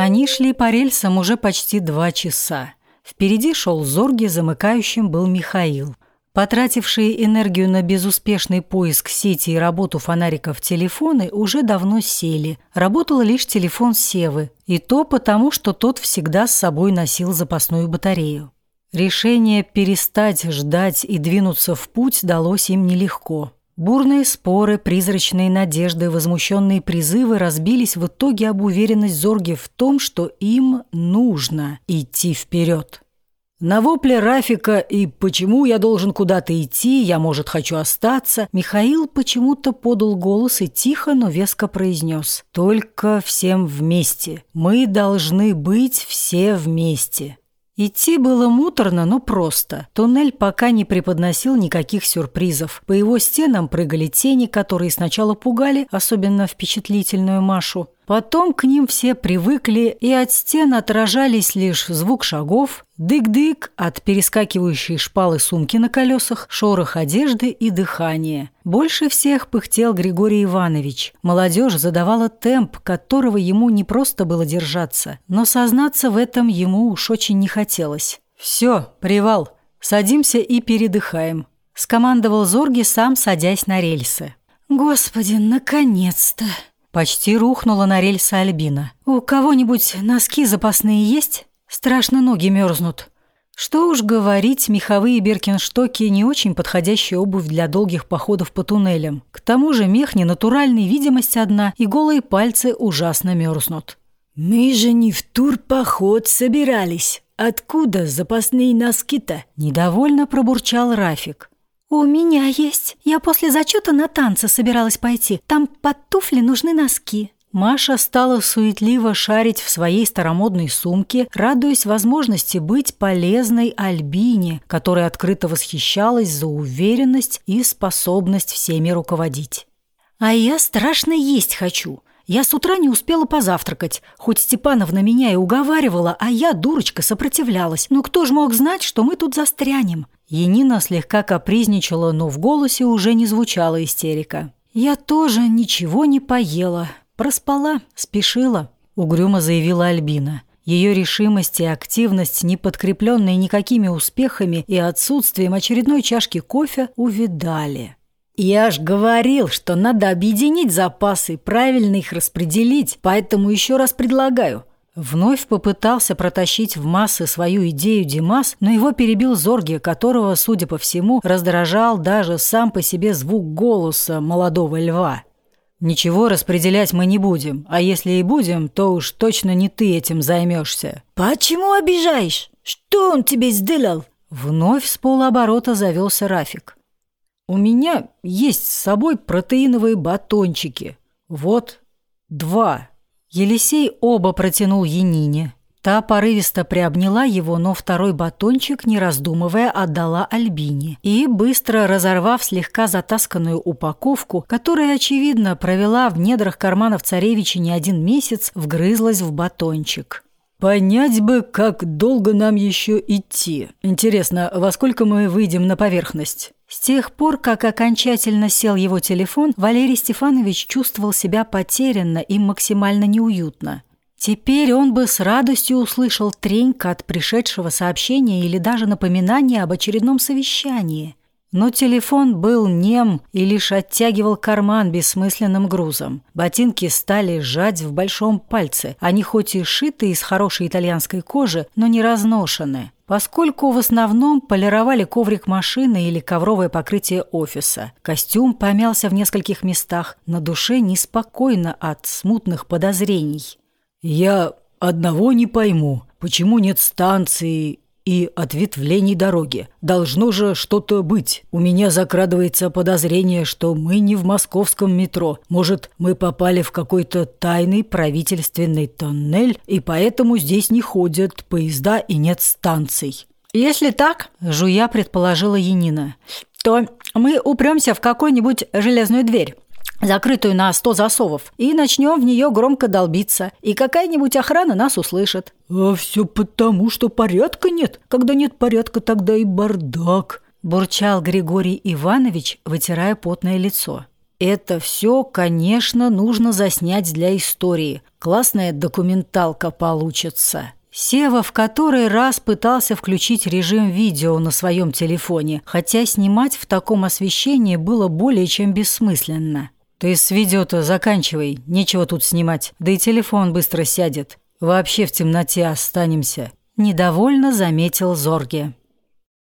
Они шли по рельсам уже почти два часа. Впереди шел Зорги, замыкающим был Михаил. Потратившие энергию на безуспешный поиск сети и работу фонариков телефоны уже давно сели. Работал лишь телефон Севы, и то потому, что тот всегда с собой носил запасную батарею. Решение перестать ждать и двинуться в путь далось им нелегко. Бурные споры, призрачные надежды, возмущенные призывы разбились в итоге об уверенность Зорги в том, что им нужно идти вперед. На вопле Рафика и «почему я должен куда-то идти, я, может, хочу остаться», Михаил почему-то подал голос и тихо, но веско произнес «Только всем вместе. Мы должны быть все вместе». Идти было муторно, но просто. Туннель пока не преподносил никаких сюрпризов. По его стенам прыгали тени, которые сначала пугали, особенно впечатлительную Машу. Потом к ним все привыкли, и от стен отражались лишь звук шагов, дык-дык от перескакивающей шпалы сумки на колесах, шорох одежды и дыхание. Больше всех пыхтел Григорий Иванович. Молодежь задавала темп, которого ему не просто было держаться, но сознаться в этом ему уж очень не хотелось. «Все, привал, садимся и передыхаем», – скомандовал Зорги, сам садясь на рельсы. «Господи, наконец-то!» Почти рухнула на рельсы Альбина. «У кого-нибудь носки запасные есть? Страшно ноги мерзнут». Что уж говорить, меховые беркинштоки не очень подходящая обувь для долгих походов по туннелям. К тому же мех не натуральный, видимость одна, и голые пальцы ужасно мерзнут. «Мы же не в турпоход собирались. Откуда запасные носки-то?» Недовольно пробурчал Рафик. «У меня есть. Я после зачета на танцы собиралась пойти. Там под туфли нужны носки». Маша стала суетливо шарить в своей старомодной сумке, радуясь возможности быть полезной Альбине, которая открыто восхищалась за уверенность и способность всеми руководить. «А я страшно есть хочу. Я с утра не успела позавтракать. Хоть Степановна меня и уговаривала, а я, дурочка, сопротивлялась. Но кто ж мог знать, что мы тут застрянем? Енина слегка капризничала, но в голосе уже не звучала истерика. «Я тоже ничего не поела. Проспала, спешила», – угрюмо заявила Альбина. Ее решимость и активность, не подкрепленные никакими успехами и отсутствием очередной чашки кофе, увидали. «Я ж говорил, что надо объединить запасы, правильно их распределить, поэтому еще раз предлагаю. Вновь попытался протащить в массы свою идею Димас, но его перебил Зорги, которого, судя по всему, раздражал даже сам по себе звук голоса молодого льва. «Ничего распределять мы не будем, а если и будем, то уж точно не ты этим займешься». «Почему обижаешь? Что он тебе сделал?» Вновь с полуоборота завелся Рафик. «У меня есть с собой протеиновые батончики. Вот, два». Елисей оба протянул Янине. Та порывисто приобняла его, но второй батончик, не раздумывая, отдала Альбине. И, быстро разорвав слегка затасканную упаковку, которая, очевидно, провела в недрах карманов царевича не один месяц, вгрызлась в батончик. «Понять бы, как долго нам еще идти. Интересно, во сколько мы выйдем на поверхность?» С тех пор, как окончательно сел его телефон, Валерий Стефанович чувствовал себя потерянно и максимально неуютно. Теперь он бы с радостью услышал треньк от пришедшего сообщения или даже напоминания об очередном совещании. Но телефон был нем и лишь оттягивал карман бессмысленным грузом. Ботинки стали сжать в большом пальце. Они хоть и шиты из хорошей итальянской кожи, но не разношены поскольку в основном полировали коврик машины или ковровое покрытие офиса. Костюм помялся в нескольких местах, на душе неспокойно от смутных подозрений. «Я одного не пойму, почему нет станции и ответвлений дороги. Должно же что-то быть. У меня закрадывается подозрение, что мы не в московском метро. Может, мы попали в какой-то тайный правительственный тоннель, и поэтому здесь не ходят поезда и нет станций. Если так, жуя предположила Янина, то мы упремся в какую-нибудь железную дверь закрытую на сто засовов, и начнем в нее громко долбиться, и какая-нибудь охрана нас услышит». «А все потому, что порядка нет. Когда нет порядка, тогда и бардак», – бурчал Григорий Иванович, вытирая потное лицо. Это все, конечно, нужно заснять для истории. Классная документалка получится. Сева в который раз пытался включить режим видео на своем телефоне, хотя снимать в таком освещении было более чем бессмысленно. «Ты с видео-то заканчивай, нечего тут снимать, да и телефон быстро сядет. Вообще в темноте останемся», – недовольно заметил Зорге.